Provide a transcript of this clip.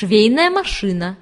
швейная машина.